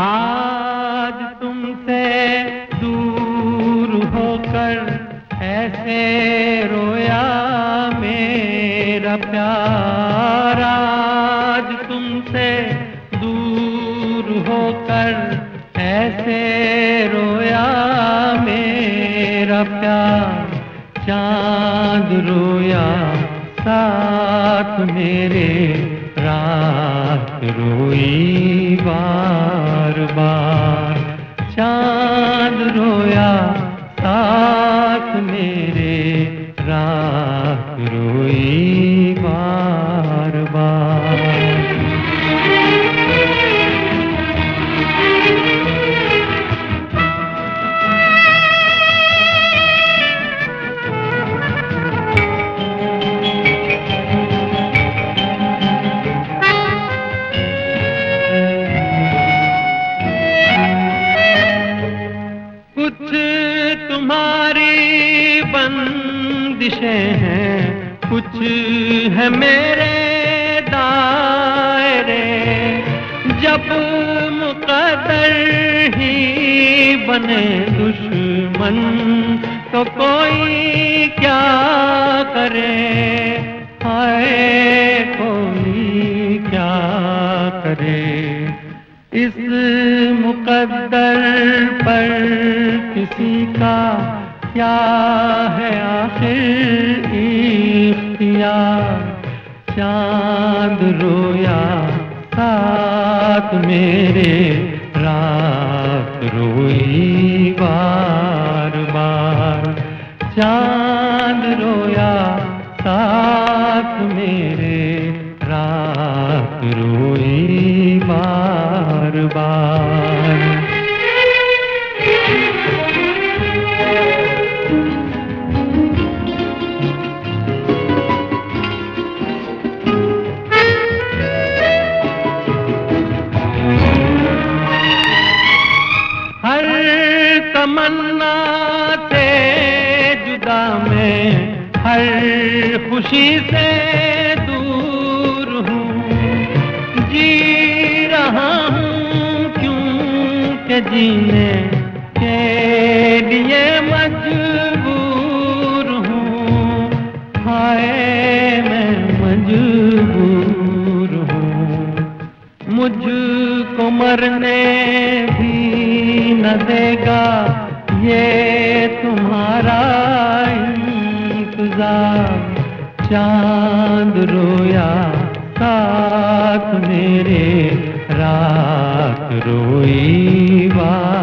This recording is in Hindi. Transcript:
आज तुमसे दूर होकर ऐसे रोया मेरा प्यार। आज तुमसे दूर होकर ऐसे रोया मेरा प्यार। चाँद रोया साथ मेरे रात रोई बार बार चाँद रोया साथ मेरे रात रोई बार बंदिशें हैं। कुछ है मेरे दायरे। जब मुकदर ही बने दुश्मन तो कोई क्या करे? हाय, कोई क्या करे? इस मुकद्दर पर किसी का क्या है आखिर इख्तियार चाँद रोया साथ मेरे रात रोई बार बार। चाँद रोया साथ मेरे रात रोई बार बार। तमन्ना से जुदा में हर खुशी से दूर हूँ। जी रहा हूँ क्यों के जीने के मुझको मरने भी न देगा, ये तुम्हारा इंतज़ार। चाँद रोया, साथ मेरे रात रोई बार।